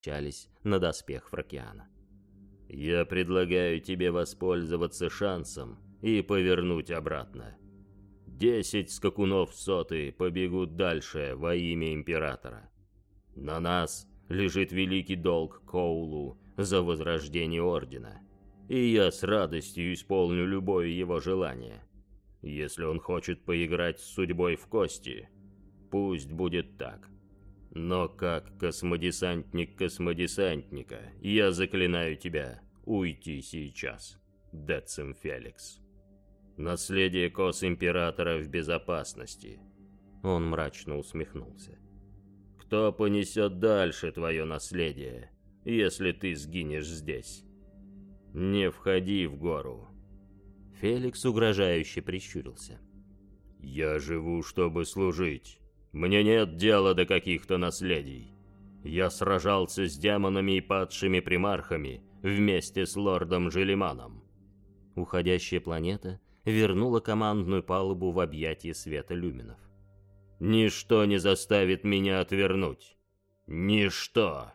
чались на доспех Фракиана. «Я предлагаю тебе воспользоваться шансом и повернуть обратно. Десять скакунов соты побегут дальше во имя Императора. На нас лежит великий долг Коулу за возрождение Ордена, и я с радостью исполню любое его желание. Если он хочет поиграть с судьбой в кости, пусть будет так. Но как космодесантник космодесантника, я заклинаю тебя уйти сейчас, Децим Феликс. Наследие Кос-Императора в безопасности. Он мрачно усмехнулся. Кто понесет дальше твое наследие, если ты сгинешь здесь? Не входи в гору. Феликс угрожающе прищурился. Я живу, чтобы служить. Мне нет дела до каких-то наследий. Я сражался с демонами и падшими примархами вместе с лордом Желиманом. Уходящая планета вернула командную палубу в объятия света люминов. «Ничто не заставит меня отвернуть! Ничто!»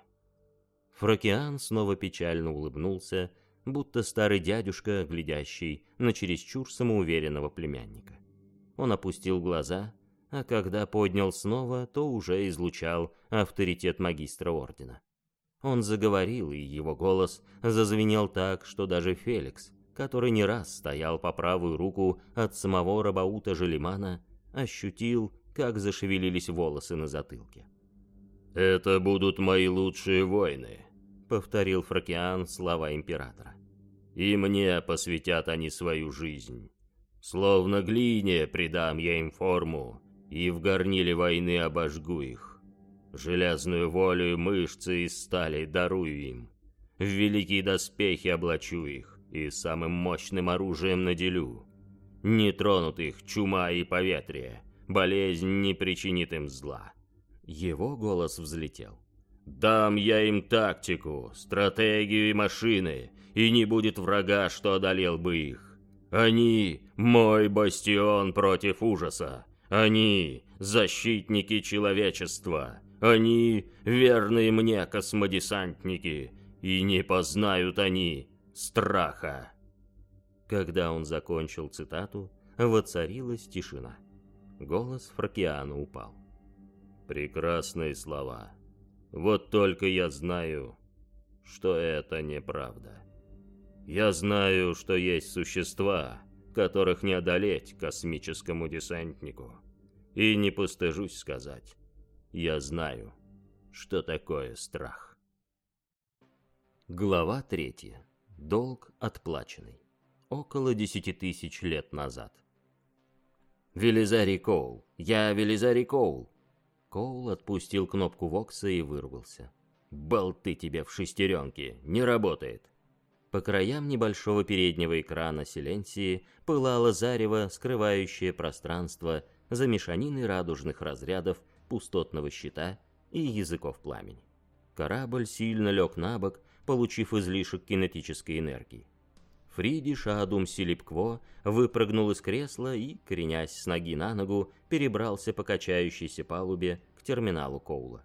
Фрокиан снова печально улыбнулся, будто старый дядюшка, глядящий на чересчур самоуверенного племянника. Он опустил глаза а когда поднял снова, то уже излучал авторитет магистра ордена. Он заговорил, и его голос зазвенел так, что даже Феликс, который не раз стоял по правую руку от самого Рабаута Желимана, ощутил, как зашевелились волосы на затылке. «Это будут мои лучшие воины», — повторил Фракиан слова императора. «И мне посвятят они свою жизнь. Словно глине придам я им форму, и в горниле войны обожгу их. Железную волю и мышцы из стали дарую им. В великие доспехи облачу их и самым мощным оружием наделю. Не тронут их чума и поветрие, болезнь не причинит им зла. Его голос взлетел. Дам я им тактику, стратегию и машины, и не будет врага, что одолел бы их. Они — мой бастион против ужаса, они — защитники человечества. Они — верные мне космодесантники, и не познают они страха. Когда он закончил цитату, воцарилась тишина. Голос Фракиана упал. Прекрасные слова. Вот только я знаю, что это неправда. Я знаю, что есть существа, которых не одолеть космическому десантнику. И не постыжусь сказать, я знаю, что такое страх. Глава третья. Долг отплаченный. Около десяти тысяч лет назад. «Велизарий Коул! Я Велизарий Коул!» Коул отпустил кнопку Вокса и вырвался. «Болты тебе в шестеренке! Не работает!» По краям небольшого переднего экрана Селенсии пылало зарево, скрывающее пространство за мешаниной радужных разрядов пустотного щита и языков пламени. Корабль сильно лег на бок, получив излишек кинетической энергии. Фриди Шадум Силипкво выпрыгнул из кресла и, коренясь с ноги на ногу, перебрался по качающейся палубе к терминалу Коула.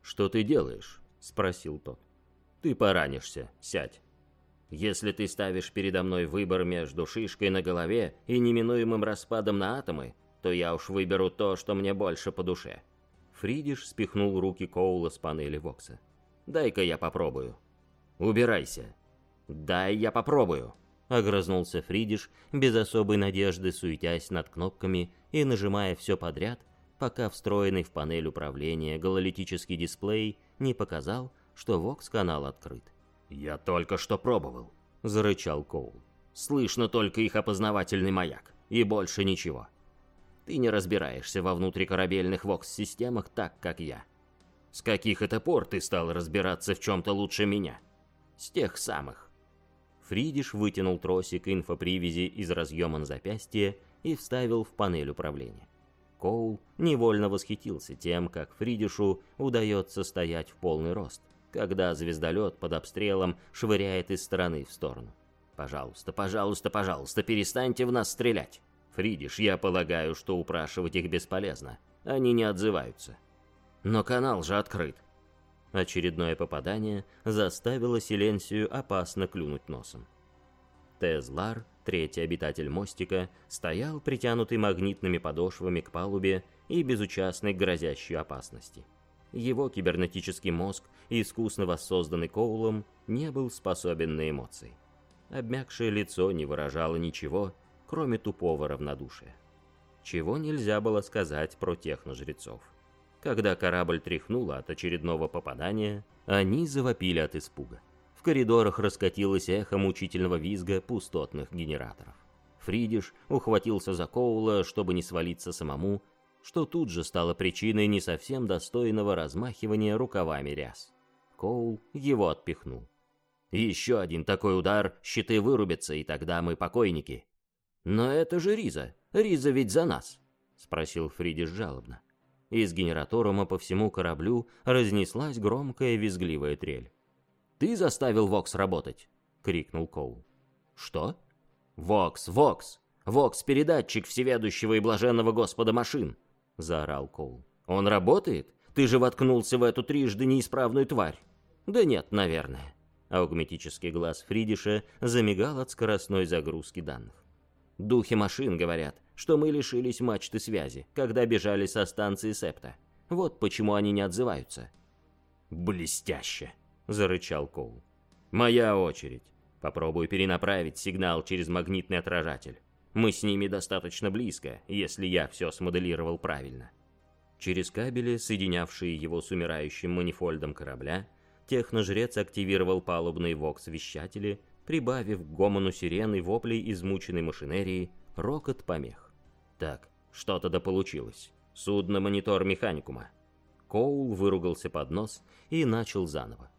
«Что ты делаешь?» — спросил тот. «Ты поранишься, сядь». Если ты ставишь передо мной выбор между шишкой на голове и неминуемым распадом на атомы, то я уж выберу то, что мне больше по душе». Фридиш спихнул руки Коула с панели Вокса. «Дай-ка я попробую». «Убирайся». «Дай я попробую», — огрызнулся Фридиш, без особой надежды суетясь над кнопками и нажимая все подряд, пока встроенный в панель управления гололитический дисплей не показал, что Вокс-канал открыт. «Я только что пробовал», — зарычал Коул. «Слышно только их опознавательный маяк, и больше ничего. Ты не разбираешься во внутрикорабельных вокс-системах так, как я. С каких это пор ты стал разбираться в чем-то лучше меня? С тех самых». Фридиш вытянул тросик инфопривязи из разъема на запястье и вставил в панель управления. Коул невольно восхитился тем, как Фридишу удается стоять в полный рост когда звездолет под обстрелом швыряет из стороны в сторону. «Пожалуйста, пожалуйста, пожалуйста, перестаньте в нас стрелять!» «Фридиш, я полагаю, что упрашивать их бесполезно. Они не отзываются». «Но канал же открыт». Очередное попадание заставило Силенсию опасно клюнуть носом. Тезлар, третий обитатель мостика, стоял притянутый магнитными подошвами к палубе и безучастный к грозящей опасности. Его кибернетический мозг, искусно воссозданный Коулом, не был способен на эмоции. Обмякшее лицо не выражало ничего, кроме тупого равнодушия. Чего нельзя было сказать про техножрецов. Когда корабль тряхнуло от очередного попадания, они завопили от испуга. В коридорах раскатилось эхо мучительного визга пустотных генераторов. Фридиш ухватился за Коула, чтобы не свалиться самому, что тут же стало причиной не совсем достойного размахивания рукавами ряс. Коул его отпихнул. «Еще один такой удар, щиты вырубятся, и тогда мы покойники». «Но это же Риза. Риза ведь за нас», — спросил Фридиш жалобно. Из генераторума по всему кораблю разнеслась громкая визгливая трель. «Ты заставил Вокс работать?» — крикнул Коул. «Что?» «Вокс, Вокс! Вокс-передатчик всеведущего и блаженного Господа машин!» — заорал Коул. «Он работает? Ты же воткнулся в эту трижды неисправную тварь!» «Да нет, наверное». Аугметический глаз Фридиша замигал от скоростной загрузки данных. Духи машин говорят, что мы лишились мачты связи, когда бежали со станции Септа. Вот почему они не отзываются. «Блестяще!» — зарычал Коул. «Моя очередь. Попробую перенаправить сигнал через магнитный отражатель. Мы с ними достаточно близко, если я все смоделировал правильно». Через кабели, соединявшие его с умирающим манифольдом корабля, техножрец активировал палубные вокс-вещатели прибавив к гомону сирены воплей измученной машинерии рокот помех. Так, что-то да получилось. Судно-монитор механикума. Коул выругался под нос и начал заново.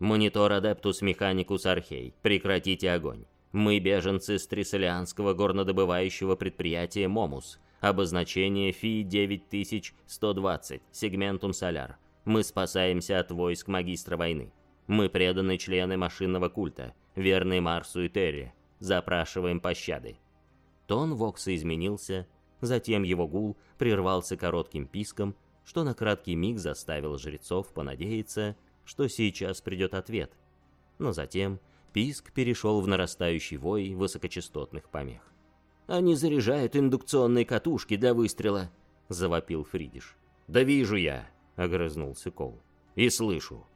«Монитор Адептус Механикус Архей, прекратите огонь. Мы беженцы с Трисолианского горнодобывающего предприятия «Момус». Обозначение Фи-9120, сегментум Соляр. Мы спасаемся от войск магистра войны. Мы преданные члены машинного культа верный Марсу и Терри, запрашиваем пощады». Тон Вокса изменился, затем его гул прервался коротким писком, что на краткий миг заставил жрецов понадеяться, что сейчас придет ответ. Но затем писк перешел в нарастающий вой высокочастотных помех. «Они заряжают индукционные катушки для выстрела», — завопил Фридиш. «Да вижу я», — огрызнулся Кол. «И слышу.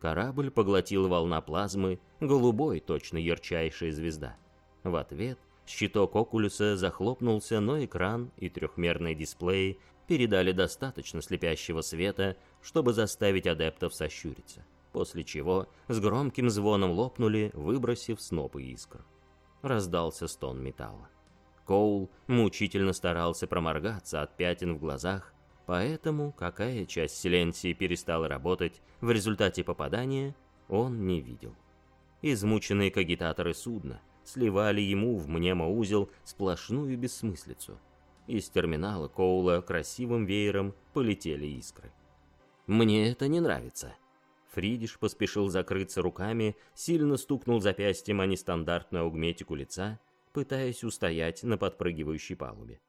Корабль поглотил волна плазмы, голубой, точно ярчайшая звезда. В ответ щиток Окулюса захлопнулся, но экран и трехмерные дисплеи передали достаточно слепящего света, чтобы заставить адептов сощуриться, после чего с громким звоном лопнули, выбросив снопы искр. Раздался стон металла. Коул мучительно старался проморгаться от пятен в глазах, Поэтому какая часть Силенсии перестала работать в результате попадания, он не видел. Измученные кагитаторы судна сливали ему в мнемоузел сплошную бессмыслицу. Из терминала Коула красивым веером полетели искры. «Мне это не нравится». Фридиш поспешил закрыться руками, сильно стукнул запястьем о нестандартную аугметику лица, пытаясь устоять на подпрыгивающей палубе.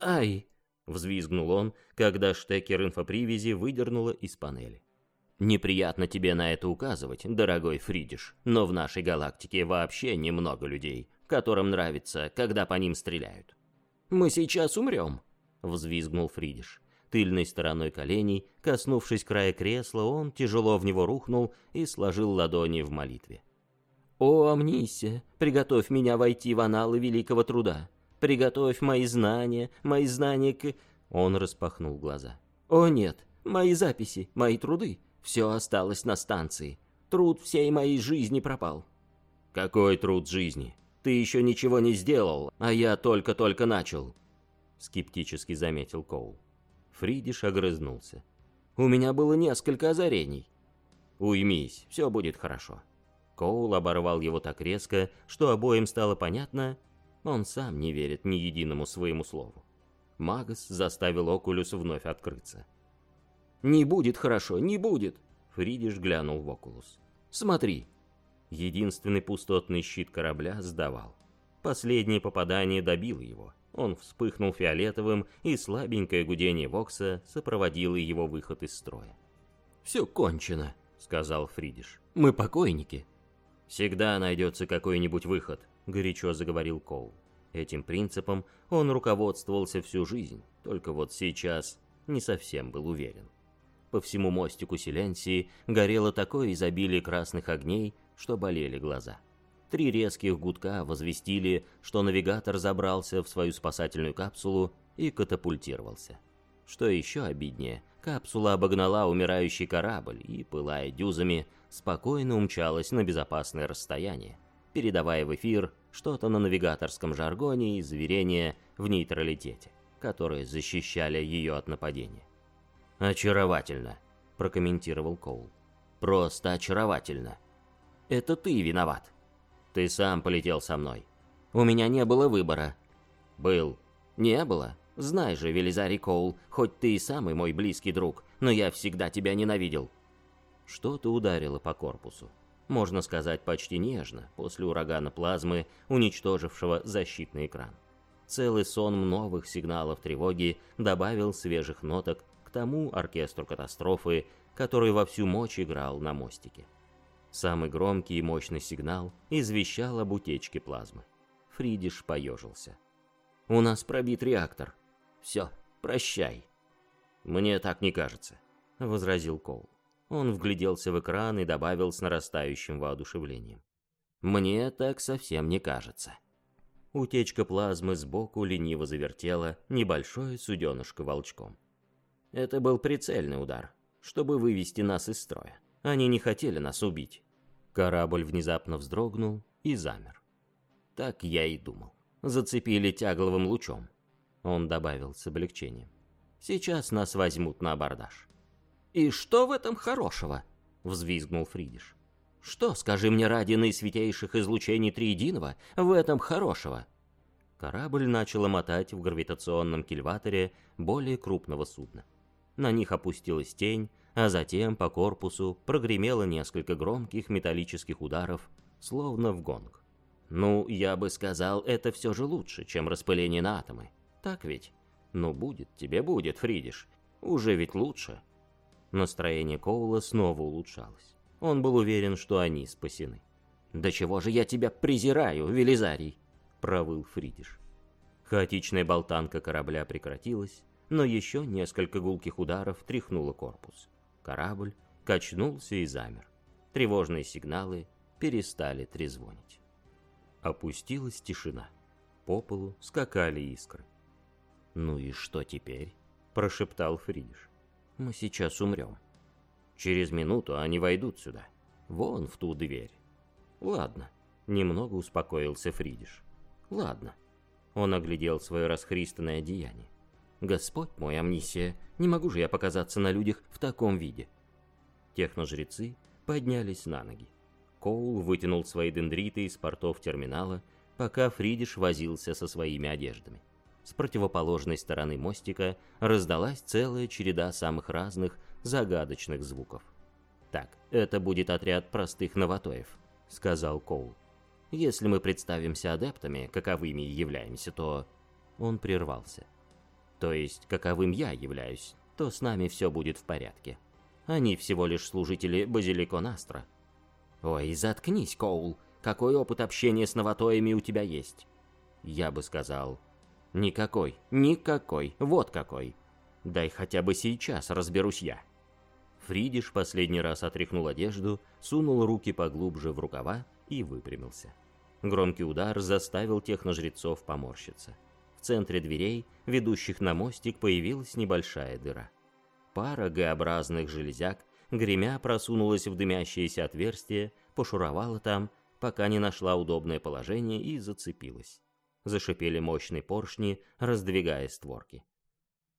«Ай!» Взвизгнул он, когда штекер инфопривязи выдернула из панели. Неприятно тебе на это указывать, дорогой Фридиш, но в нашей галактике вообще немного людей, которым нравится, когда по ним стреляют. Мы сейчас умрем, взвизгнул Фридиш. Тыльной стороной коленей, коснувшись края кресла, он тяжело в него рухнул и сложил ладони в молитве. «О, Амнисия, приготовь меня войти в аналы великого труда. Приготовь мои знания, мои знания к...» Он распахнул глаза. «О нет, мои записи, мои труды. Все осталось на станции. Труд всей моей жизни пропал». «Какой труд жизни? Ты еще ничего не сделал, а я только-только начал», — скептически заметил Коул. Фридиш огрызнулся. «У меня было несколько озарений». «Уймись, все будет хорошо». Коул оборвал его так резко, что обоим стало понятно, он сам не верит ни единому своему слову. Магас заставил Окулюс вновь открыться. «Не будет хорошо, не будет!» Фридиш глянул в Окулус. «Смотри!» Единственный пустотный щит корабля сдавал. Последнее попадание добило его. Он вспыхнул фиолетовым, и слабенькое гудение Вокса сопроводило его выход из строя. «Все кончено», — сказал Фридиш. «Мы покойники». «Всегда найдется какой-нибудь выход», — горячо заговорил Коул. Этим принципом он руководствовался всю жизнь, только вот сейчас не совсем был уверен. По всему мостику Селенсии горело такое изобилие красных огней, что болели глаза. Три резких гудка возвестили, что навигатор забрался в свою спасательную капсулу и катапультировался. Что еще обиднее, капсула обогнала умирающий корабль и, пылая дюзами, спокойно умчалась на безопасное расстояние, передавая в эфир что-то на навигаторском жаргоне и заверения в нейтралитете, которые защищали ее от нападения. «Очаровательно», — прокомментировал Коул. «Просто очаровательно. Это ты виноват. Ты сам полетел со мной. У меня не было выбора». «Был». «Не было. Знай же, Велизарий Коул, хоть ты и самый мой близкий друг, но я всегда тебя ненавидел». Что-то ударило по корпусу. Можно сказать, почти нежно, после урагана плазмы, уничтожившего защитный экран. Целый сон новых сигналов тревоги добавил свежих ноток к тому оркестру катастрофы, который во всю мощь играл на мостике. Самый громкий и мощный сигнал извещал об утечке плазмы. Фридиш поежился. «У нас пробит реактор», все, прощай». «Мне так не кажется», — возразил Коул. Он вгляделся в экран и добавил с нарастающим воодушевлением. «Мне так совсем не кажется». Утечка плазмы сбоку лениво завертела небольшое суденышко волчком. Это был прицельный удар, чтобы вывести нас из строя. Они не хотели нас убить. Корабль внезапно вздрогнул и замер. Так я и думал. Зацепили тягловым лучом. Он добавил с облегчением. «Сейчас нас возьмут на абордаж». «И что в этом хорошего?» — взвизгнул Фридиш. «Что, скажи мне, ради наисвятейших излучений Триединого, в этом хорошего?» Корабль начал мотать в гравитационном кильваторе более крупного судна. На них опустилась тень, а затем по корпусу прогремело несколько громких металлических ударов, словно в гонг. Ну, я бы сказал, это все же лучше, чем распыление на атомы. Так ведь? Ну, будет тебе будет, Фридиш. Уже ведь лучше. Настроение Коула снова улучшалось. Он был уверен, что они спасены. «Да чего же я тебя презираю, Велизарий?» — провыл Фридиш. Хаотичная болтанка корабля прекратилась, но еще несколько гулких ударов тряхнуло корпус. Корабль качнулся и замер. Тревожные сигналы перестали трезвонить. Опустилась тишина. По полу скакали искры. «Ну и что теперь?» – прошептал Фридиш. «Мы сейчас умрем. Через минуту они войдут сюда. Вон в ту дверь». «Ладно», – немного успокоился Фридиш. «Ладно». Он оглядел свое расхристанное одеяние. «Господь мой, амнисия, не могу же я показаться на людях в таком виде». Техножрецы поднялись на ноги. Коул вытянул свои дендриты из портов терминала, пока Фридиш возился со своими одеждами. С противоположной стороны мостика раздалась целая череда самых разных загадочных звуков. «Так, это будет отряд простых новотоев», — сказал Коул. «Если мы представимся адептами, каковыми являемся, то...» Он прервался. «То есть, каковым я являюсь, то с нами все будет в порядке. Они всего лишь служители Базилико Настра». «Ой, заткнись, Коул! Какой опыт общения с новотоями у тебя есть?» «Я бы сказал, Никакой, никакой, вот какой. Дай хотя бы сейчас разберусь я. Фридиш последний раз отряхнул одежду, сунул руки поглубже в рукава и выпрямился. Громкий удар заставил техножрецов поморщиться. В центре дверей, ведущих на мостик, появилась небольшая дыра. Пара Г-образных железяк, гремя, просунулась в дымящееся отверстие, пошуровала там, пока не нашла удобное положение и зацепилась зашипели мощные поршни, раздвигая створки.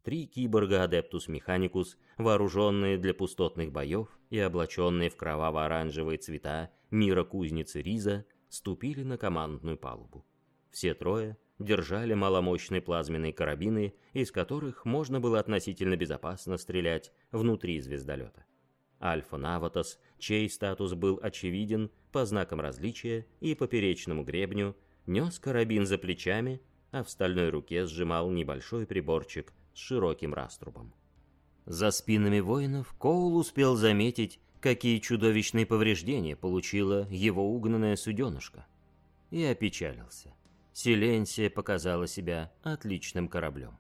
Три киборга Адептус Механикус, вооруженные для пустотных боев и облаченные в кроваво-оранжевые цвета мира кузницы Риза, ступили на командную палубу. Все трое держали маломощные плазменные карабины, из которых можно было относительно безопасно стрелять внутри звездолета. Альфа Наватос, чей статус был очевиден по знакам различия и поперечному гребню, нес карабин за плечами, а в стальной руке сжимал небольшой приборчик с широким раструбом. За спинами воинов Коул успел заметить, какие чудовищные повреждения получила его угнанная суденышка. И опечалился. Селенсия показала себя отличным кораблем.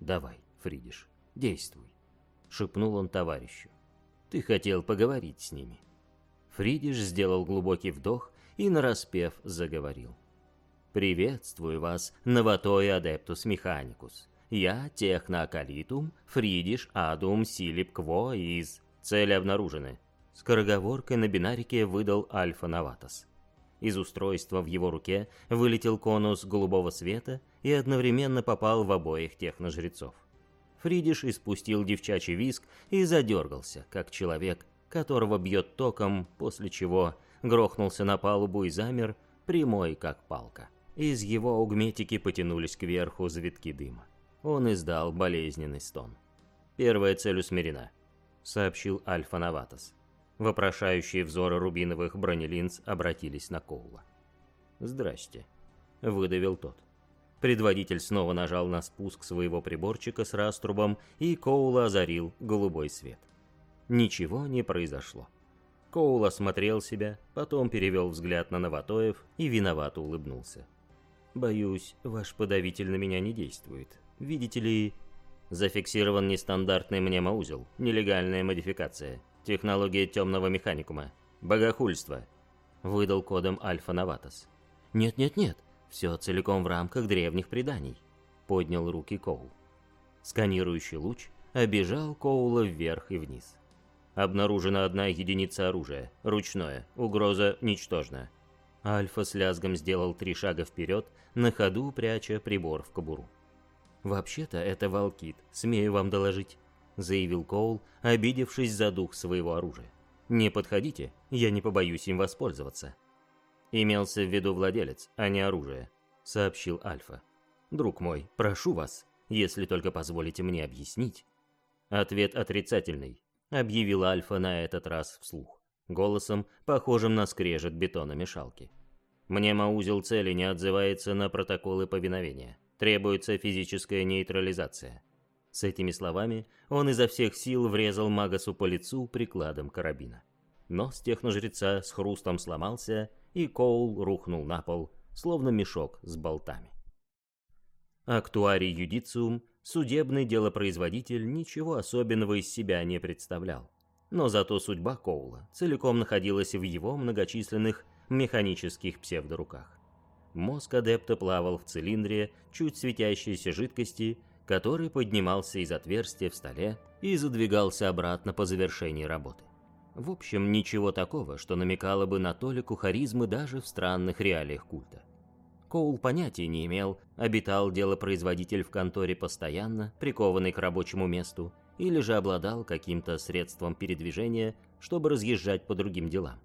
«Давай, Фридиш, действуй», — шепнул он товарищу. «Ты хотел поговорить с ними». Фридиш сделал глубокий вдох и нараспев заговорил. «Приветствую вас, Новатой Адептус Механикус. Я Техноакалитум Фридиш Адум Силип Кво из... Цели обнаружены». Скороговоркой на бинарике выдал Альфа Наватос. Из устройства в его руке вылетел конус голубого света и одновременно попал в обоих техножрецов. Фридиш испустил девчачий виск и задергался, как человек, которого бьет током, после чего грохнулся на палубу и замер, прямой как палка. Из его угметики потянулись кверху завитки дыма. Он издал болезненный стон. «Первая цель усмирена», — сообщил Альфа Наватос. Вопрошающие взоры рубиновых бронелинз обратились на Коула. «Здрасте», — выдавил тот. Предводитель снова нажал на спуск своего приборчика с раструбом, и Коула озарил голубой свет. Ничего не произошло. Коул осмотрел себя, потом перевел взгляд на Новотоев и виновато улыбнулся. «Боюсь, ваш подавитель на меня не действует. Видите ли...» Зафиксирован нестандартный мнемоузел, нелегальная модификация, технология темного механикума, богохульство. Выдал кодом Альфа Новатос. «Нет-нет-нет, все целиком в рамках древних преданий», — поднял руки Коул. Сканирующий луч обежал Коула вверх и вниз. Обнаружена одна единица оружия, ручное, угроза ничтожна. Альфа с лязгом сделал три шага вперед, на ходу пряча прибор в кобуру. «Вообще-то это Валкит, смею вам доложить», — заявил Коул, обидевшись за дух своего оружия. «Не подходите, я не побоюсь им воспользоваться». «Имелся в виду владелец, а не оружие», — сообщил Альфа. «Друг мой, прошу вас, если только позволите мне объяснить». Ответ отрицательный объявил Альфа на этот раз вслух, голосом, похожим на скрежет бетономешалки. Мнемоузел цели не отзывается на протоколы повиновения. Требуется физическая нейтрализация. С этими словами он изо всех сил врезал Магасу по лицу прикладом карабина. Нос техножреца с хрустом сломался, и Коул рухнул на пол, словно мешок с болтами. Актуарий юдициум Судебный делопроизводитель ничего особенного из себя не представлял. Но зато судьба Коула целиком находилась в его многочисленных механических псевдоруках. Мозг адепта плавал в цилиндре чуть светящейся жидкости, который поднимался из отверстия в столе и задвигался обратно по завершении работы. В общем, ничего такого, что намекало бы на толику харизмы даже в странных реалиях культа. Коул понятия не имел, обитал делопроизводитель в конторе постоянно, прикованный к рабочему месту, или же обладал каким-то средством передвижения, чтобы разъезжать по другим делам.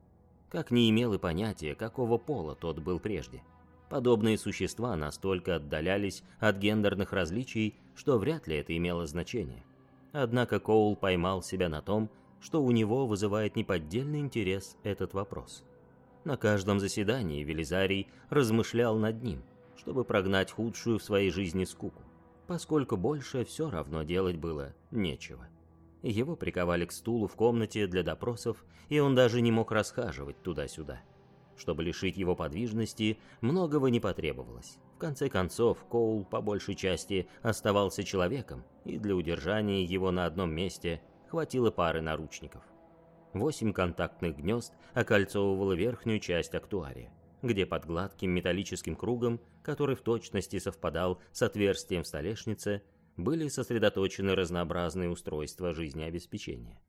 Как не имел и понятия, какого пола тот был прежде. Подобные существа настолько отдалялись от гендерных различий, что вряд ли это имело значение. Однако Коул поймал себя на том, что у него вызывает неподдельный интерес этот вопрос. На каждом заседании Велизарий размышлял над ним, чтобы прогнать худшую в своей жизни скуку, поскольку больше все равно делать было нечего. Его приковали к стулу в комнате для допросов, и он даже не мог расхаживать туда-сюда. Чтобы лишить его подвижности, многого не потребовалось. В конце концов, Коул по большей части оставался человеком, и для удержания его на одном месте хватило пары наручников. Восемь контактных гнезд окольцовывало верхнюю часть актуария, где под гладким металлическим кругом, который в точности совпадал с отверстием в столешнице, были сосредоточены разнообразные устройства жизнеобеспечения.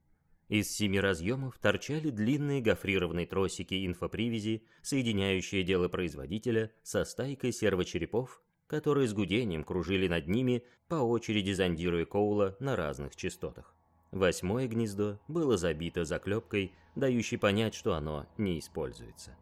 Из семи разъемов торчали длинные гофрированные тросики инфопривязи, соединяющие дело производителя со стайкой сервочерепов, которые с гудением кружили над ними, по очереди зондируя Коула на разных частотах. Восьмое гнездо было забито заклепкой, дающей понять, что оно не используется.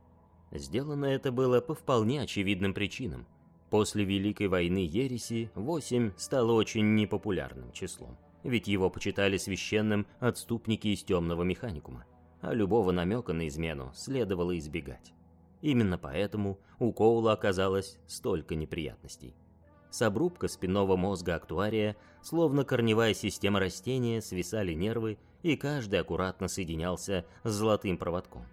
Сделано это было по вполне очевидным причинам. После Великой войны Ереси 8 стало очень непопулярным числом, ведь его почитали священным отступники из темного механикума, а любого намека на измену следовало избегать. Именно поэтому у Коула оказалось столько неприятностей. С обрубка спинного мозга актуария, словно корневая система растения, свисали нервы, и каждый аккуратно соединялся с золотым проводком.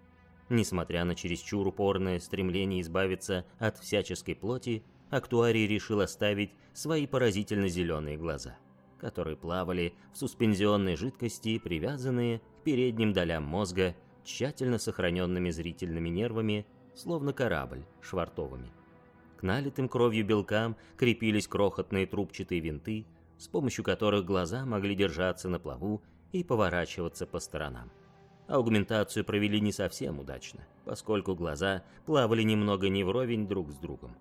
Несмотря на чересчур упорное стремление избавиться от всяческой плоти, актуарий решил оставить свои поразительно зеленые глаза, которые плавали в суспензионной жидкости, привязанные к передним долям мозга тщательно сохраненными зрительными нервами, словно корабль швартовыми. Налитым кровью белкам крепились крохотные трубчатые винты, с помощью которых глаза могли держаться на плаву и поворачиваться по сторонам. Аугментацию провели не совсем удачно, поскольку глаза плавали немного не вровень друг с другом.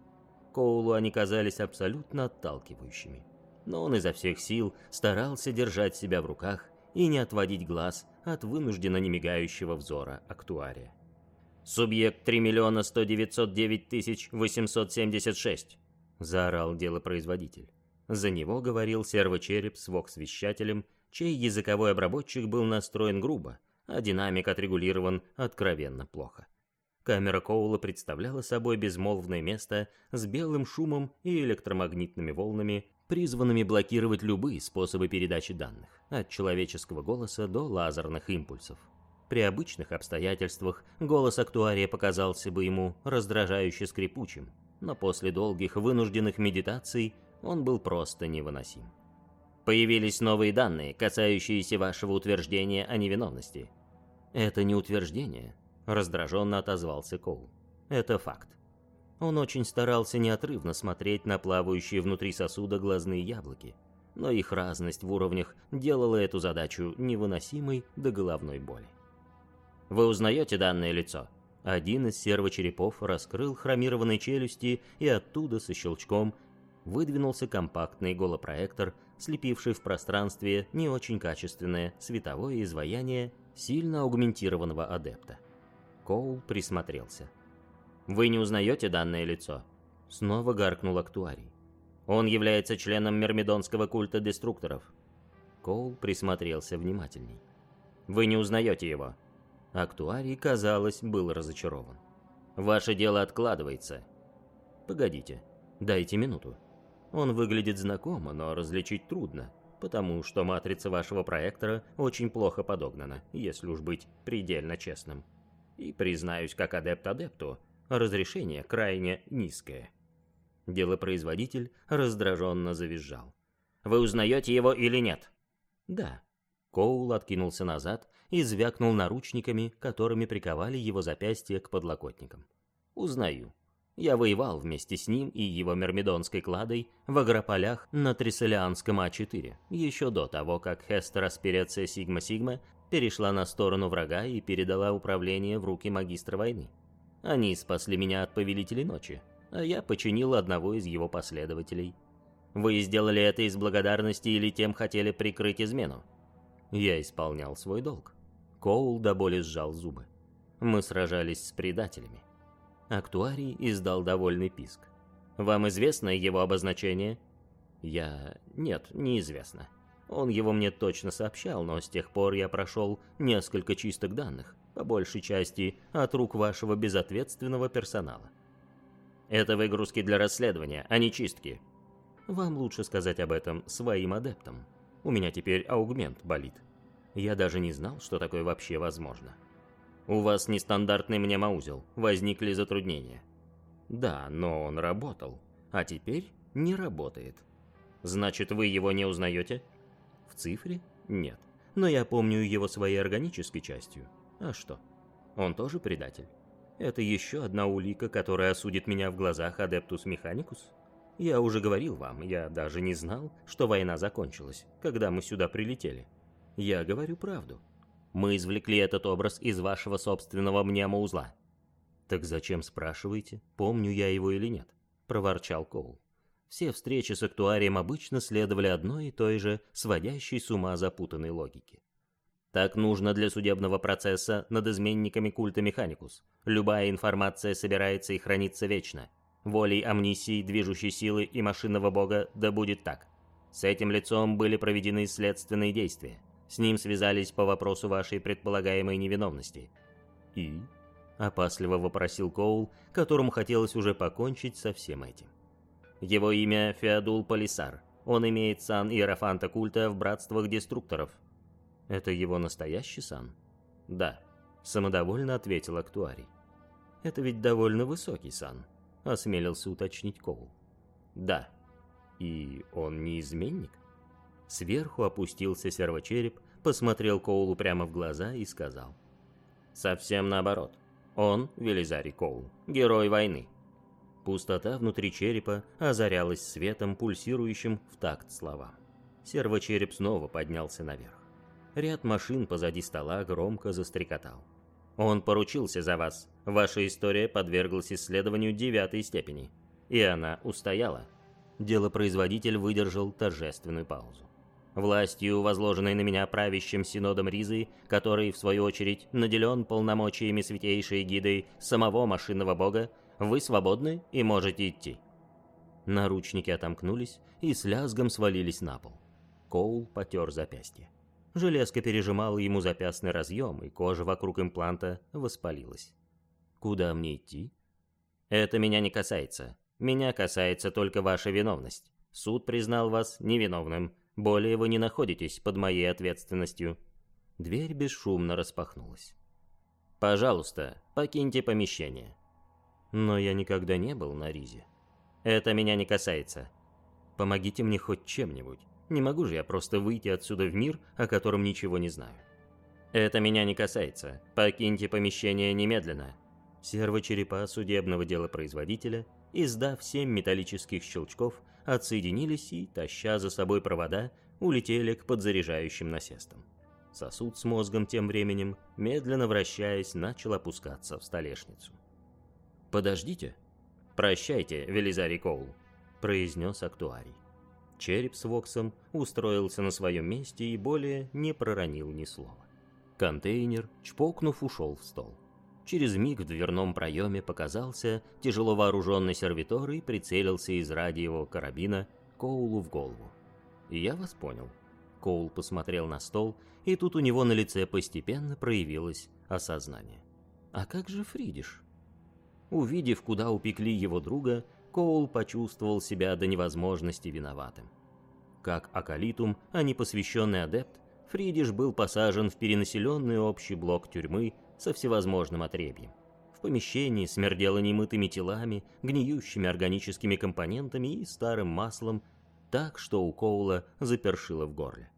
Коулу они казались абсолютно отталкивающими. Но он изо всех сил старался держать себя в руках и не отводить глаз от вынужденно немигающего взора актуария. «Субъект 3 миллиона 109 тысяч 876», — заорал делопроизводитель. За него говорил сервочереп с вокс-вещателем, чей языковой обработчик был настроен грубо, а динамик отрегулирован откровенно плохо. Камера Коула представляла собой безмолвное место с белым шумом и электромагнитными волнами, призванными блокировать любые способы передачи данных, от человеческого голоса до лазерных импульсов. При обычных обстоятельствах голос актуария показался бы ему раздражающе скрипучим, но после долгих вынужденных медитаций он был просто невыносим. Появились новые данные, касающиеся вашего утверждения о невиновности. Это не утверждение, раздраженно отозвался Коул. Это факт. Он очень старался неотрывно смотреть на плавающие внутри сосуда глазные яблоки, но их разность в уровнях делала эту задачу невыносимой до головной боли. Вы узнаете данное лицо? Один из сервочерепов раскрыл хромированные челюсти, и оттуда со щелчком выдвинулся компактный голопроектор, слепивший в пространстве не очень качественное световое изваяние сильно аугментированного адепта. Коул присмотрелся. «Вы не узнаете данное лицо?» Снова гаркнул актуарий. «Он является членом Мермидонского культа деструкторов». Коул присмотрелся внимательней. «Вы не узнаете его?» Актуарий, казалось, был разочарован. «Ваше дело откладывается». «Погодите, дайте минуту. Он выглядит знакомо, но различить трудно, потому что матрица вашего проектора очень плохо подогнана, если уж быть предельно честным. И, признаюсь, как адепт адепту, разрешение крайне низкое. Делопроизводитель раздраженно завизжал. «Вы узнаете его или нет?» «Да». Коул откинулся назад и звякнул наручниками, которыми приковали его запястье к подлокотникам. «Узнаю. Я воевал вместе с ним и его мермидонской кладой в агрополях на Трисселианском А4, еще до того, как Хестер Аспиреция Сигма-Сигма перешла на сторону врага и передала управление в руки магистра войны. Они спасли меня от Повелителей Ночи, а я починил одного из его последователей. Вы сделали это из благодарности или тем хотели прикрыть измену? Я исполнял свой долг. Коул до боли сжал зубы. Мы сражались с предателями. Актуарий издал довольный писк. «Вам известно его обозначение?» «Я... нет, неизвестно. Он его мне точно сообщал, но с тех пор я прошел несколько чисток данных, по большей части от рук вашего безответственного персонала. Это выгрузки для расследования, а не чистки. Вам лучше сказать об этом своим адептам. У меня теперь аугмент болит. Я даже не знал, что такое вообще возможно. У вас нестандартный мнемоузел, возникли затруднения. Да, но он работал, а теперь не работает. Значит, вы его не узнаете? В цифре? Нет. Но я помню его своей органической частью. А что? Он тоже предатель? Это еще одна улика, которая осудит меня в глазах Адептус Механикус? Я уже говорил вам, я даже не знал, что война закончилась, когда мы сюда прилетели. Я говорю правду. Мы извлекли этот образ из вашего собственного мнемоузла. Так зачем спрашиваете, помню я его или нет? Проворчал Коул. Все встречи с актуарием обычно следовали одной и той же, сводящей с ума запутанной логике. Так нужно для судебного процесса над изменниками культа Механикус. Любая информация собирается и хранится вечно. Волей амнисии, движущей силы и машинного бога да будет так. С этим лицом были проведены следственные действия. С ним связались по вопросу вашей предполагаемой невиновности. И? Опасливо вопросил Коул, которому хотелось уже покончить со всем этим. Его имя Феодул Полисар. Он имеет сан Иерофанта культа в братствах деструкторов. Это его настоящий сан? Да, самодовольно ответил актуарий. Это ведь довольно высокий сан, осмелился уточнить Коул. Да. И он не изменник? Сверху опустился сервочереп, посмотрел Коулу прямо в глаза и сказал. Совсем наоборот. Он, Велизарий Коул, герой войны. Пустота внутри черепа озарялась светом, пульсирующим в такт словам. Сервочереп снова поднялся наверх. Ряд машин позади стола громко застрекотал. «Он поручился за вас. Ваша история подверглась исследованию девятой степени. И она устояла». Делопроизводитель выдержал торжественную паузу. Властью, возложенной на меня правящим синодом Ризы, который, в свою очередь, наделен полномочиями святейшей гидой самого машинного бога, вы свободны и можете идти». Наручники отомкнулись и с лязгом свалились на пол. Коул потер запястье. Железка пережимала ему запястный разъем, и кожа вокруг импланта воспалилась. «Куда мне идти?» «Это меня не касается. Меня касается только ваша виновность. Суд признал вас невиновным. Более вы не находитесь под моей ответственностью». Дверь бесшумно распахнулась. «Пожалуйста, покиньте помещение. Но я никогда не был на Ризе. Это меня не касается. Помогите мне хоть чем-нибудь. Не могу же я просто выйти отсюда в мир, о котором ничего не знаю. Это меня не касается. Покиньте помещение немедленно. Сервочерепа судебного дела производителя, издав семь металлических щелчков, отсоединились и, таща за собой провода, улетели к подзаряжающим насестам. Сосуд с мозгом тем временем, медленно вращаясь, начал опускаться в столешницу. «Подождите». «Прощайте, Велизарий Коул», — произнес актуарий. Череп с Воксом устроился на своем месте и более не проронил ни слова. Контейнер, чпокнув, ушел в стол. Через миг в дверном проеме показался тяжело вооруженный сервитор и прицелился из радиевого карабина Коулу в голову. Я вас понял. Коул посмотрел на стол, и тут у него на лице постепенно проявилось осознание. А как же Фридиш? Увидев, куда упекли его друга, Коул почувствовал себя до невозможности виноватым. Как акалитум, а не посвященный адепт, Фридиш был посажен в перенаселенный общий блок тюрьмы со всевозможным отребьем. В помещении смердело немытыми телами, гниющими органическими компонентами и старым маслом, так что у Коула запершило в горле.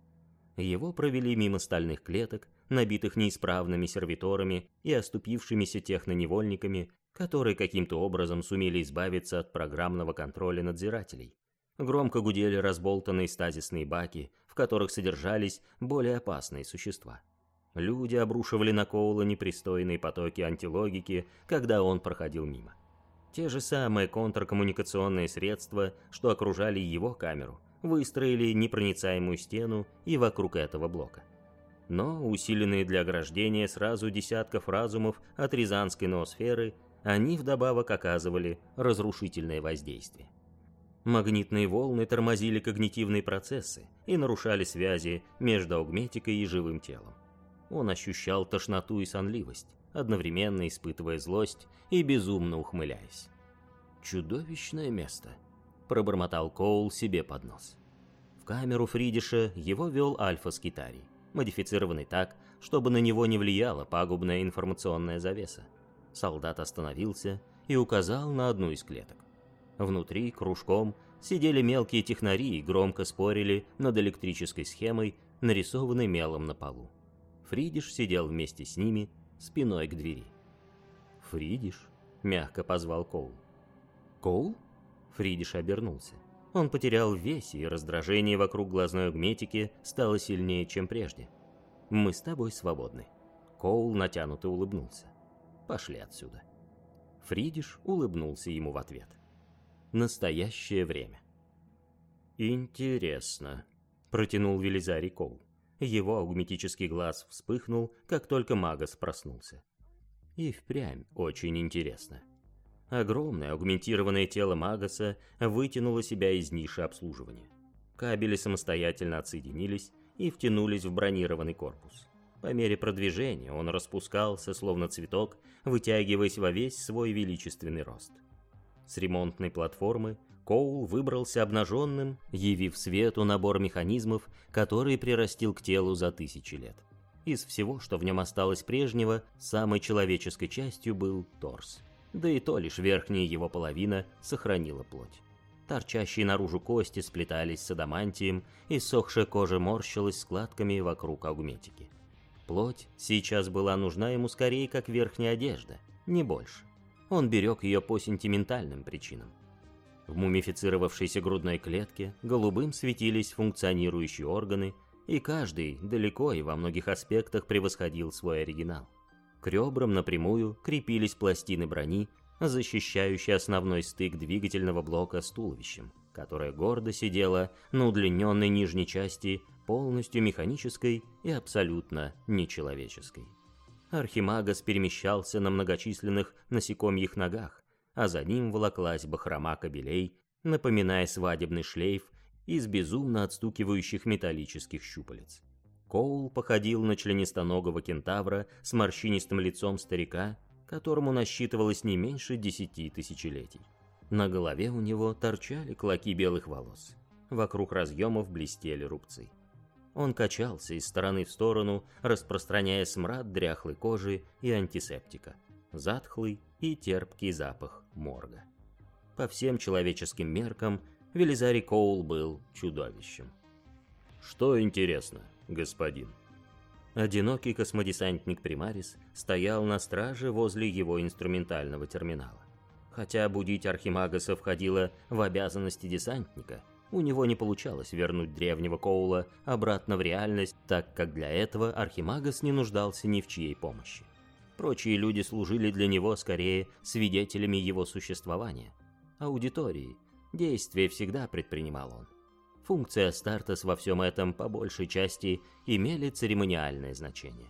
Его провели мимо стальных клеток, набитых неисправными сервиторами и оступившимися техноневольниками, которые каким-то образом сумели избавиться от программного контроля надзирателей. Громко гудели разболтанные стазисные баки, в которых содержались более опасные существа. Люди обрушивали на Коула непристойные потоки антилогики, когда он проходил мимо. Те же самые контркоммуникационные средства, что окружали его камеру, выстроили непроницаемую стену и вокруг этого блока. Но усиленные для ограждения сразу десятков разумов от Рязанской ноосферы – они вдобавок оказывали разрушительное воздействие. Магнитные волны тормозили когнитивные процессы и нарушали связи между аугметикой и живым телом. Он ощущал тошноту и сонливость, одновременно испытывая злость и безумно ухмыляясь. «Чудовищное место», — пробормотал Коул себе под нос. В камеру Фридиша его вел Альфа-Скитарий, модифицированный так, чтобы на него не влияла пагубная информационная завеса. Солдат остановился и указал на одну из клеток. Внутри, кружком, сидели мелкие технари и громко спорили над электрической схемой, нарисованной мелом на полу. Фридиш сидел вместе с ними, спиной к двери. «Фридиш?» — мягко позвал Коул. «Коул?» — Фридиш обернулся. Он потерял весь, и раздражение вокруг глазной агметики стало сильнее, чем прежде. «Мы с тобой свободны». Коул натянуто улыбнулся. Пошли отсюда. Фридиш улыбнулся ему в ответ. Настоящее время. «Интересно», — протянул Велизарий Коул. Его аугметический глаз вспыхнул, как только Магас проснулся. И впрямь очень интересно. Огромное аугментированное тело Магаса вытянуло себя из ниши обслуживания. Кабели самостоятельно отсоединились и втянулись в бронированный корпус. По мере продвижения он распускался, словно цветок, вытягиваясь во весь свой величественный рост. С ремонтной платформы Коул выбрался обнаженным, явив свету набор механизмов, который прирастил к телу за тысячи лет. Из всего, что в нем осталось прежнего, самой человеческой частью был торс. Да и то лишь верхняя его половина сохранила плоть. Торчащие наружу кости сплетались с адамантием, и сохшая кожа морщилась складками вокруг аугметики. Плоть сейчас была нужна ему скорее как верхняя одежда, не больше. Он берег ее по сентиментальным причинам. В мумифицировавшейся грудной клетке голубым светились функционирующие органы, и каждый далеко и во многих аспектах превосходил свой оригинал. К ребрам напрямую крепились пластины брони, защищающие основной стык двигательного блока с туловищем, которое гордо сидело на удлиненной нижней части, полностью механической и абсолютно нечеловеческой. Архимагас перемещался на многочисленных насекомьих ногах, а за ним волоклась бахрома кабелей, напоминая свадебный шлейф из безумно отстукивающих металлических щупалец. Коул походил на членистоногого кентавра с морщинистым лицом старика, которому насчитывалось не меньше десяти тысячелетий. На голове у него торчали клоки белых волос. Вокруг разъемов блестели рубцы. Он качался из стороны в сторону, распространяя смрад дряхлой кожи и антисептика, затхлый и терпкий запах морга. По всем человеческим меркам Велизарий Коул был чудовищем. «Что интересно, господин?» Одинокий космодесантник Примарис стоял на страже возле его инструментального терминала. Хотя будить Архимагаса входило в обязанности десантника – у него не получалось вернуть древнего Коула обратно в реальность, так как для этого Архимагас не нуждался ни в чьей помощи. Прочие люди служили для него скорее свидетелями его существования. Аудитории. Действия всегда предпринимал он. Функция Астартес во всем этом по большей части имели церемониальное значение.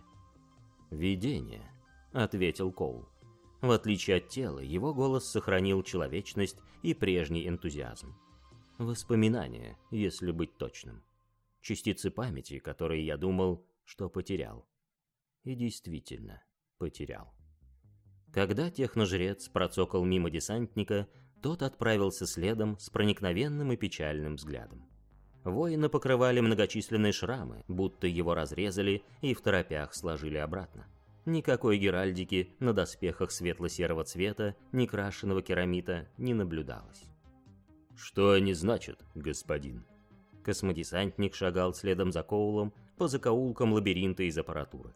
«Видение», — ответил Коул. В отличие от тела, его голос сохранил человечность и прежний энтузиазм. Воспоминания, если быть точным. Частицы памяти, которые я думал, что потерял. И действительно, потерял. Когда техножрец процокал мимо десантника, тот отправился следом с проникновенным и печальным взглядом. Воина покрывали многочисленные шрамы, будто его разрезали и в торопях сложили обратно. Никакой геральдики на доспехах светло-серого цвета, не крашеного керамита, не наблюдалось. «Что они значат, господин?» Космодесантник шагал следом за Коулом по закоулкам лабиринта из аппаратуры.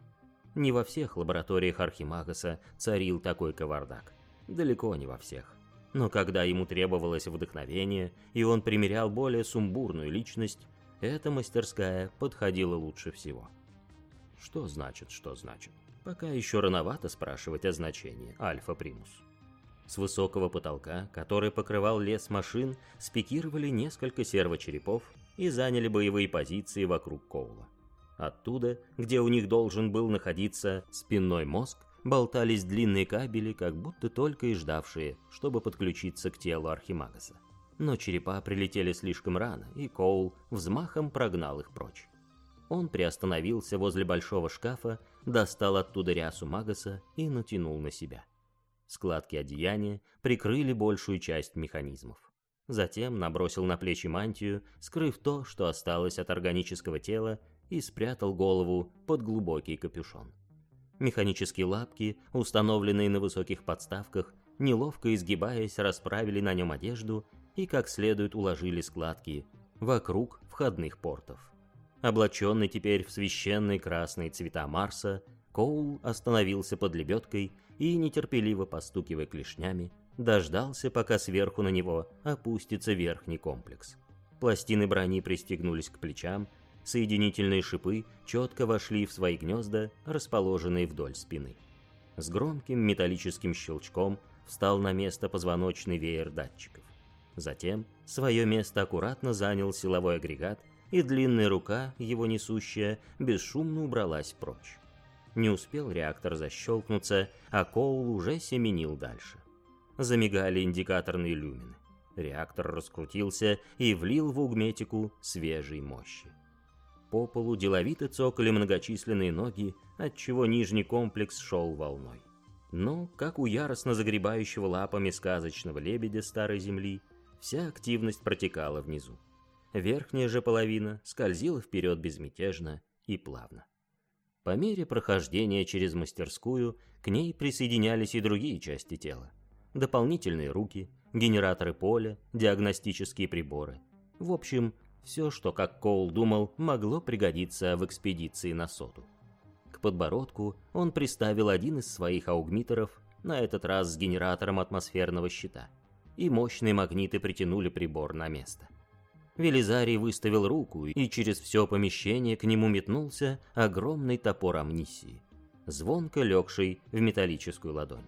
Не во всех лабораториях Архимагаса царил такой кавардак. Далеко не во всех. Но когда ему требовалось вдохновение, и он примерял более сумбурную личность, эта мастерская подходила лучше всего. Что значит, что значит? Пока еще рановато спрашивать о значении Альфа-Примус. С высокого потолка, который покрывал лес машин, спикировали несколько сервочерепов и заняли боевые позиции вокруг Коула. Оттуда, где у них должен был находиться спинной мозг, болтались длинные кабели, как будто только и ждавшие, чтобы подключиться к телу Архимагаса. Но черепа прилетели слишком рано, и Коул взмахом прогнал их прочь. Он приостановился возле большого шкафа, достал оттуда рясу Магаса и натянул на себя. Складки одеяния прикрыли большую часть механизмов. Затем набросил на плечи мантию, скрыв то, что осталось от органического тела, и спрятал голову под глубокий капюшон. Механические лапки, установленные на высоких подставках, неловко изгибаясь, расправили на нем одежду и как следует уложили складки вокруг входных портов. Облаченный теперь в священные красные цвета Марса, Коул остановился под лебедкой и, нетерпеливо постукивая клешнями, дождался, пока сверху на него опустится верхний комплекс. Пластины брони пристегнулись к плечам, соединительные шипы четко вошли в свои гнезда, расположенные вдоль спины. С громким металлическим щелчком встал на место позвоночный веер датчиков. Затем свое место аккуратно занял силовой агрегат, и длинная рука, его несущая, бесшумно убралась прочь. Не успел реактор защелкнуться, а Коул уже семенил дальше. Замигали индикаторные люмины. Реактор раскрутился и влил в угметику свежей мощи. По полу деловито цокали многочисленные ноги, отчего нижний комплекс шел волной. Но, как у яростно загребающего лапами сказочного лебедя старой земли, Вся активность протекала внизу. Верхняя же половина скользила вперед безмятежно и плавно. По мере прохождения через мастерскую к ней присоединялись и другие части тела. Дополнительные руки, генераторы поля, диагностические приборы. В общем, все, что, как Коул думал, могло пригодиться в экспедиции на Соту. К подбородку он приставил один из своих аугмитеров, на этот раз с генератором атмосферного щита, и мощные магниты притянули прибор на место. Велизарий выставил руку, и через все помещение к нему метнулся огромный топор амнисии, звонко легший в металлическую ладонь.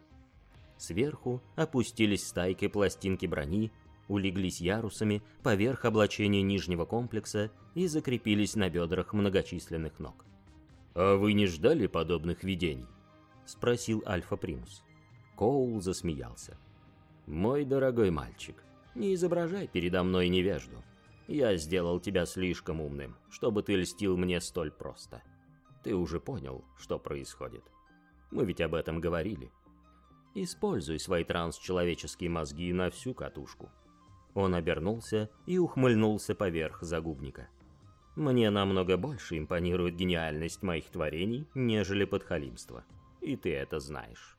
Сверху опустились стайкой пластинки брони, улеглись ярусами поверх облачения нижнего комплекса и закрепились на бедрах многочисленных ног. «А вы не ждали подобных видений?» — спросил Альфа Примус. Коул засмеялся. «Мой дорогой мальчик, не изображай передо мной невежду. Я сделал тебя слишком умным, чтобы ты льстил мне столь просто. Ты уже понял, что происходит. Мы ведь об этом говорили. Используй свои трансчеловеческие мозги на всю катушку. Он обернулся и ухмыльнулся поверх загубника. Мне намного больше импонирует гениальность моих творений, нежели подхалимство. И ты это знаешь.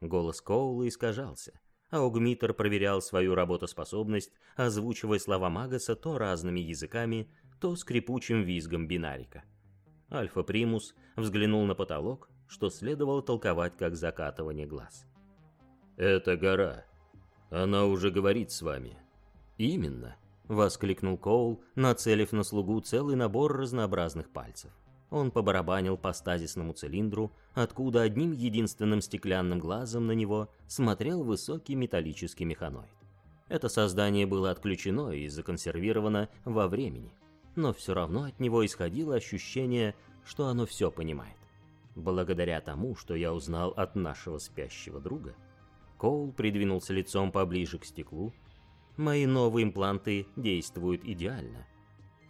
Голос Коула искажался. Аугмитр проверял свою работоспособность, озвучивая слова Магаса то разными языками, то скрипучим визгом бинарика. Альфа Примус взглянул на потолок, что следовало толковать как закатывание глаз. «Это гора. Она уже говорит с вами». «Именно», — воскликнул Коул, нацелив на слугу целый набор разнообразных пальцев. Он побарабанил по стазисному цилиндру, откуда одним единственным стеклянным глазом на него смотрел высокий металлический механоид. Это создание было отключено и законсервировано во времени, но все равно от него исходило ощущение, что оно все понимает. Благодаря тому, что я узнал от нашего спящего друга, Коул придвинулся лицом поближе к стеклу. Мои новые импланты действуют идеально.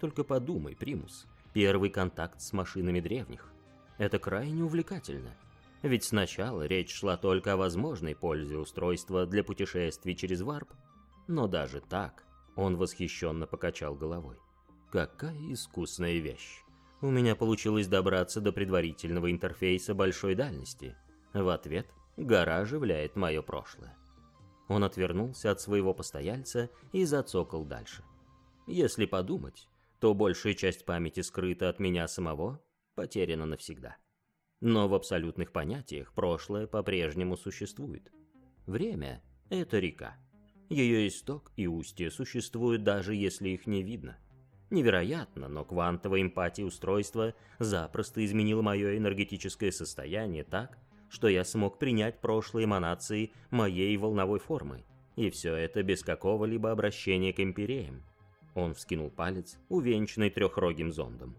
Только подумай, Примус, Первый контакт с машинами древних. Это крайне увлекательно. Ведь сначала речь шла только о возможной пользе устройства для путешествий через варп. Но даже так он восхищенно покачал головой. Какая искусная вещь. У меня получилось добраться до предварительного интерфейса большой дальности. В ответ гора оживляет мое прошлое. Он отвернулся от своего постояльца и зацокал дальше. Если подумать, то большая часть памяти скрыта от меня самого, потеряна навсегда. Но в абсолютных понятиях прошлое по-прежнему существует. Время — это река. Ее исток и устье существуют даже если их не видно. Невероятно, но квантовая эмпатия устройства запросто изменила мое энергетическое состояние так, что я смог принять прошлые эманации моей волновой формы, и все это без какого-либо обращения к империям. Он вскинул палец, увенчанный трехрогим зондом.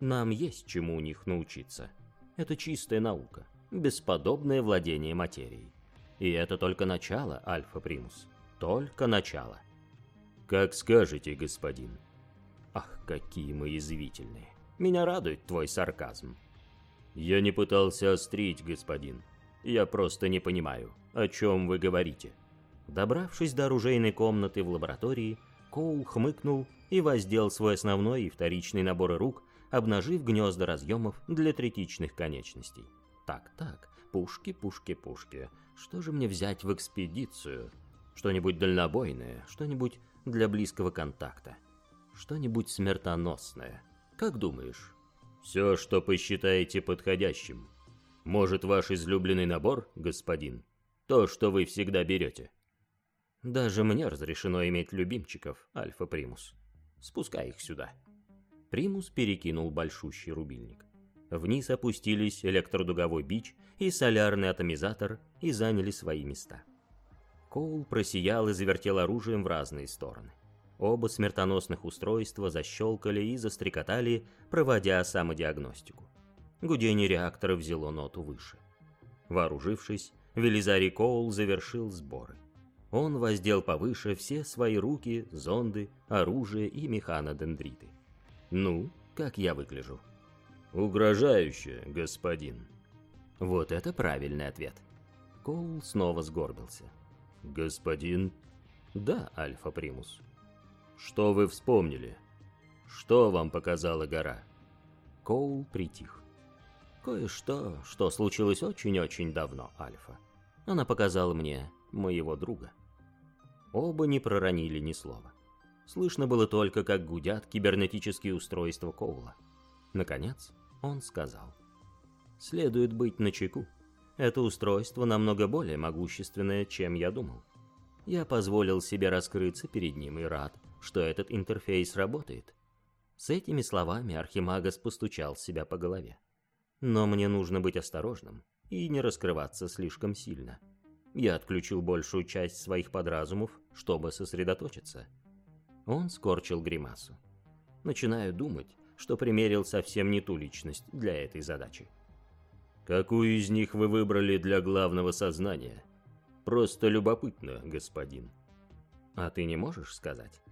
Нам есть чему у них научиться. Это чистая наука, бесподобное владение материей. И это только начало, Альфа Примус. Только начало. Как скажете, господин. Ах, какие мы язвительные. Меня радует твой сарказм. Я не пытался острить, господин. Я просто не понимаю, о чем вы говорите. Добравшись до оружейной комнаты в лаборатории, Коул хмыкнул и воздел свой основной и вторичный наборы рук, обнажив гнезда разъемов для третичных конечностей. Так-так, пушки, пушки, пушки. Что же мне взять в экспедицию? Что-нибудь дальнобойное, что-нибудь для близкого контакта. Что-нибудь смертоносное. Как думаешь? Все, что посчитаете подходящим. Может, ваш излюбленный набор, господин? То, что вы всегда берете. Даже мне разрешено иметь любимчиков, Альфа Примус. Спускай их сюда. Примус перекинул большущий рубильник. Вниз опустились электродуговой бич и солярный атомизатор и заняли свои места. Коул просиял и завертел оружием в разные стороны. Оба смертоносных устройства защелкали и застрекотали, проводя самодиагностику. Гудение реактора взяло ноту выше. Вооружившись, Велизарий Коул завершил сборы он воздел повыше все свои руки, зонды, оружие и механодендриты. «Ну, как я выгляжу?» «Угрожающе, господин». Вот это правильный ответ. Коул снова сгорбился. «Господин, «Да, Альфа Примус». «Что вы вспомнили? Что вам показала гора?» Коул притих. «Кое-что, что случилось очень-очень давно, Альфа. Она показала мне моего друга». Оба не проронили ни слова. Слышно было только, как гудят кибернетические устройства Коула. Наконец, он сказал. «Следует быть начеку. Это устройство намного более могущественное, чем я думал. Я позволил себе раскрыться перед ним и рад, что этот интерфейс работает». С этими словами Архимагас постучал себя по голове. «Но мне нужно быть осторожным и не раскрываться слишком сильно. Я отключил большую часть своих подразумов, чтобы сосредоточиться». Он скорчил гримасу. «Начинаю думать, что примерил совсем не ту личность для этой задачи. Какую из них вы выбрали для главного сознания? Просто любопытно, господин. А ты не можешь сказать?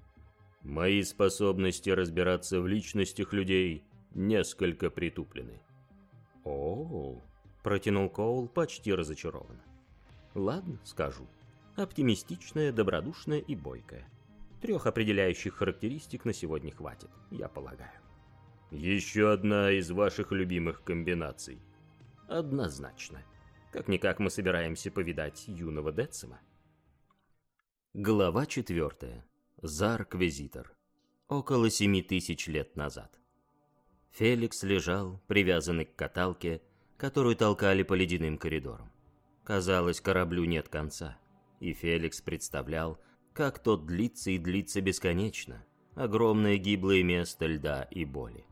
Мои способности разбираться в личностях людей несколько притуплены. О, протянул Коул почти разочарованно. Ладно, скажу. Оптимистичная, добродушная и бойкая. Трех определяющих характеристик на сегодня хватит, я полагаю. Еще одна из ваших любимых комбинаций. Однозначно. Как-никак мы собираемся повидать юного Децima. Глава четвертая. Зар-квизитор. Около семи тысяч лет назад. Феликс лежал, привязанный к каталке, которую толкали по ледяным коридорам. Казалось, кораблю нет конца, и Феликс представлял, как тот длится и длится бесконечно, огромное гиблое место льда и боли.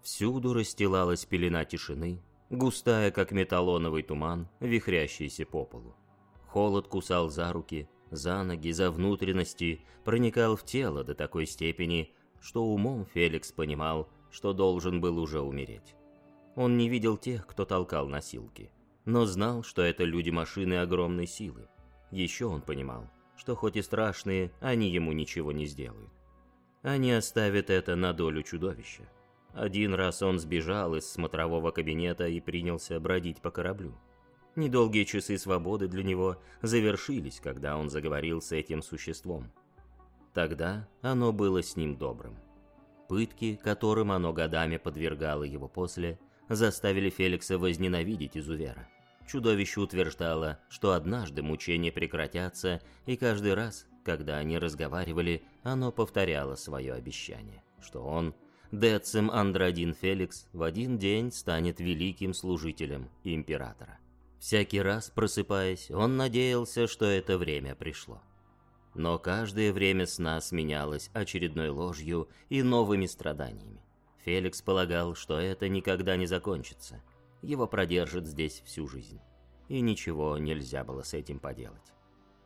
Всюду расстилалась пелена тишины, густая, как металлоновый туман, вихрящийся по полу. Холод кусал за руки, за ноги, за внутренности, проникал в тело до такой степени, что умом Феликс понимал, что должен был уже умереть. Он не видел тех, кто толкал носилки, но знал, что это люди-машины огромной силы. Еще он понимал, что хоть и страшные, они ему ничего не сделают. Они оставят это на долю чудовища. Один раз он сбежал из смотрового кабинета и принялся бродить по кораблю. Недолгие часы свободы для него завершились, когда он заговорил с этим существом. Тогда оно было с ним добрым. Пытки, которым оно годами подвергало его после, заставили Феликса возненавидеть изувера. Чудовище утверждало, что однажды мучения прекратятся, и каждый раз, когда они разговаривали, оно повторяло свое обещание, что он – Децим Андрадин Феликс в один день станет великим служителем императора. Всякий раз просыпаясь, он надеялся, что это время пришло. Но каждое время сна сменялось очередной ложью и новыми страданиями. Феликс полагал, что это никогда не закончится. Его продержат здесь всю жизнь. И ничего нельзя было с этим поделать.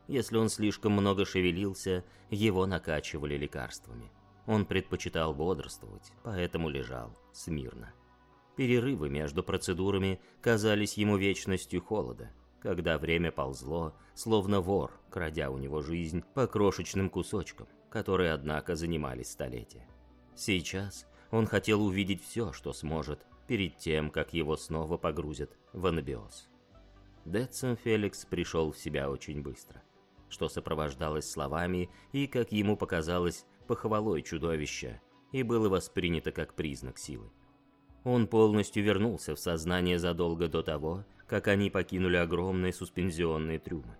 Если он слишком много шевелился, его накачивали лекарствами. Он предпочитал бодрствовать, поэтому лежал смирно. Перерывы между процедурами казались ему вечностью холода, когда время ползло, словно вор, крадя у него жизнь по крошечным кусочкам, которые, однако, занимали столетия. Сейчас он хотел увидеть все, что сможет, перед тем, как его снова погрузят в анабиоз. Дэтсон Феликс пришел в себя очень быстро, что сопровождалось словами и, как ему показалось, похвалой чудовища и было воспринято как признак силы. Он полностью вернулся в сознание задолго до того, как они покинули огромные суспензионные трюмы.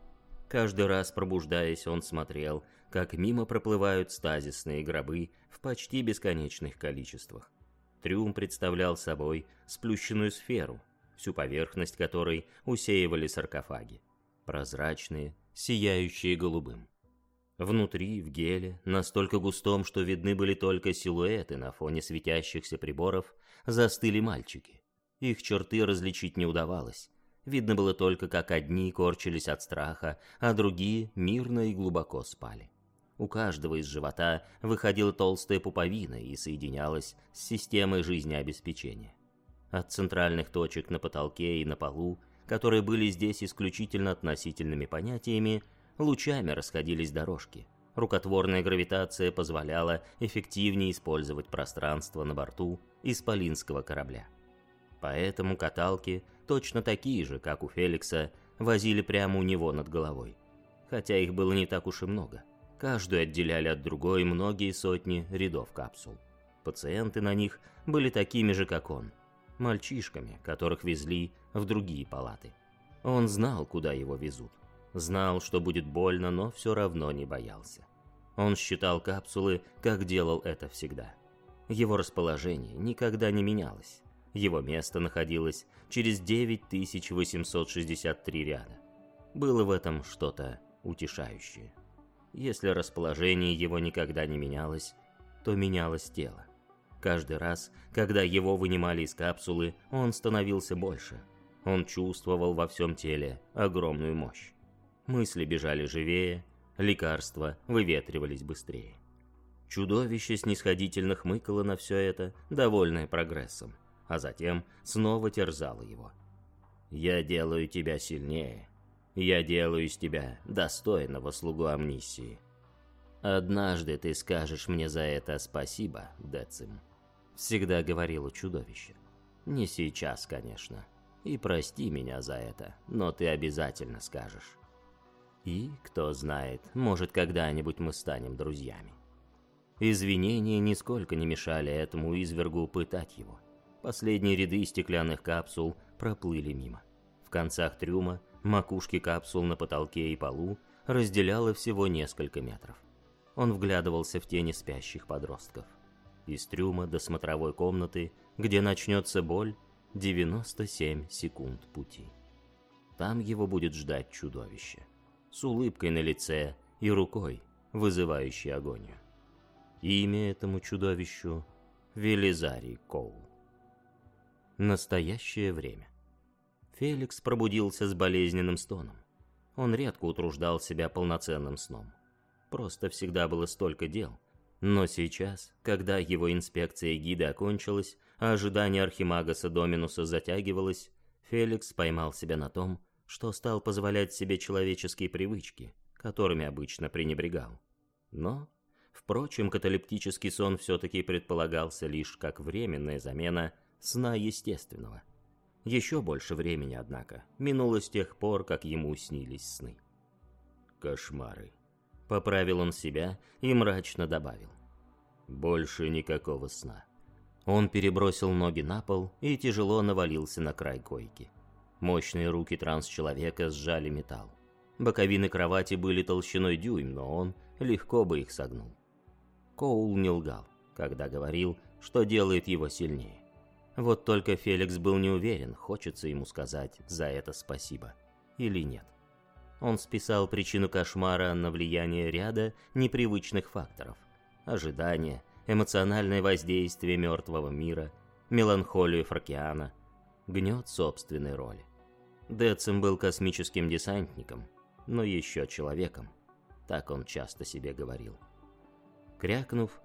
Каждый раз пробуждаясь, он смотрел, как мимо проплывают стазисные гробы в почти бесконечных количествах. Трюм представлял собой сплющенную сферу, всю поверхность которой усеивали саркофаги. Прозрачные, сияющие голубым. Внутри, в геле, настолько густом, что видны были только силуэты на фоне светящихся приборов, застыли мальчики. Их черты различить не удавалось. Видно было только, как одни корчились от страха, а другие мирно и глубоко спали. У каждого из живота выходила толстая пуповина и соединялась с системой жизнеобеспечения. От центральных точек на потолке и на полу, которые были здесь исключительно относительными понятиями, лучами расходились дорожки. Рукотворная гравитация позволяла эффективнее использовать пространство на борту исполинского корабля. Поэтому каталки, точно такие же, как у Феликса, возили прямо у него над головой. Хотя их было не так уж и много. Каждую отделяли от другой многие сотни рядов капсул. Пациенты на них были такими же, как он, мальчишками, которых везли в другие палаты. Он знал, куда его везут. Знал, что будет больно, но все равно не боялся. Он считал капсулы, как делал это всегда. Его расположение никогда не менялось. Его место находилось через 9863 ряда. Было в этом что-то утешающее. Если расположение его никогда не менялось, то менялось тело. Каждый раз, когда его вынимали из капсулы, он становился больше. Он чувствовал во всем теле огромную мощь. Мысли бежали живее, лекарства выветривались быстрее. Чудовище снисходительно хмыкало на все это, довольное прогрессом, а затем снова терзало его. «Я делаю тебя сильнее. Я делаю из тебя достойного слугу амнисии. Однажды ты скажешь мне за это спасибо, Децим», — всегда говорило чудовище. «Не сейчас, конечно. И прости меня за это, но ты обязательно скажешь». И, кто знает, может, когда-нибудь мы станем друзьями. Извинения нисколько не мешали этому извергу пытать его. Последние ряды стеклянных капсул проплыли мимо. В концах трюма макушки капсул на потолке и полу разделяло всего несколько метров. Он вглядывался в тени спящих подростков. Из трюма до смотровой комнаты, где начнется боль, 97 секунд пути. Там его будет ждать чудовище с улыбкой на лице и рукой, вызывающей агонию. Имя этому чудовищу — Велизарий Коул. Настоящее время. Феликс пробудился с болезненным стоном. Он редко утруждал себя полноценным сном. Просто всегда было столько дел. Но сейчас, когда его инспекция гида окончилась, а ожидание Архимагаса Доминуса затягивалось, Феликс поймал себя на том, что стал позволять себе человеческие привычки, которыми обычно пренебрегал. Но, впрочем, каталептический сон все-таки предполагался лишь как временная замена сна естественного. Еще больше времени, однако, минуло с тех пор, как ему снились сны. Кошмары. Поправил он себя и мрачно добавил. Больше никакого сна. Он перебросил ноги на пол и тяжело навалился на край койки. Мощные руки транс-человека сжали металл. Боковины кровати были толщиной дюйм, но он легко бы их согнул. Коул не лгал, когда говорил, что делает его сильнее. Вот только Феликс был не уверен, хочется ему сказать за это спасибо или нет. Он списал причину кошмара на влияние ряда непривычных факторов. Ожидание, эмоциональное воздействие мертвого мира, меланхолию Фракиана, гнет собственной роли. Децим был космическим десантником, но еще человеком. Так он часто себе говорил. Крякнув,